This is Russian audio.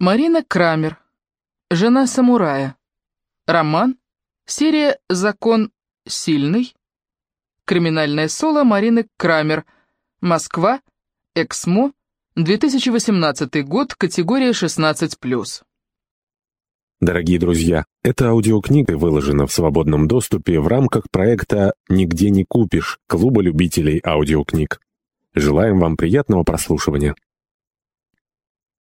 Марина Крамер. Жена самурая. Роман. Серия «Закон сильный». Криминальное соло Марины Крамер. Москва. Эксмо. 2018 год. Категория 16+. Дорогие друзья, эта аудиокнига выложена в свободном доступе в рамках проекта «Нигде не купишь» Клуба любителей аудиокниг. Желаем вам приятного прослушивания.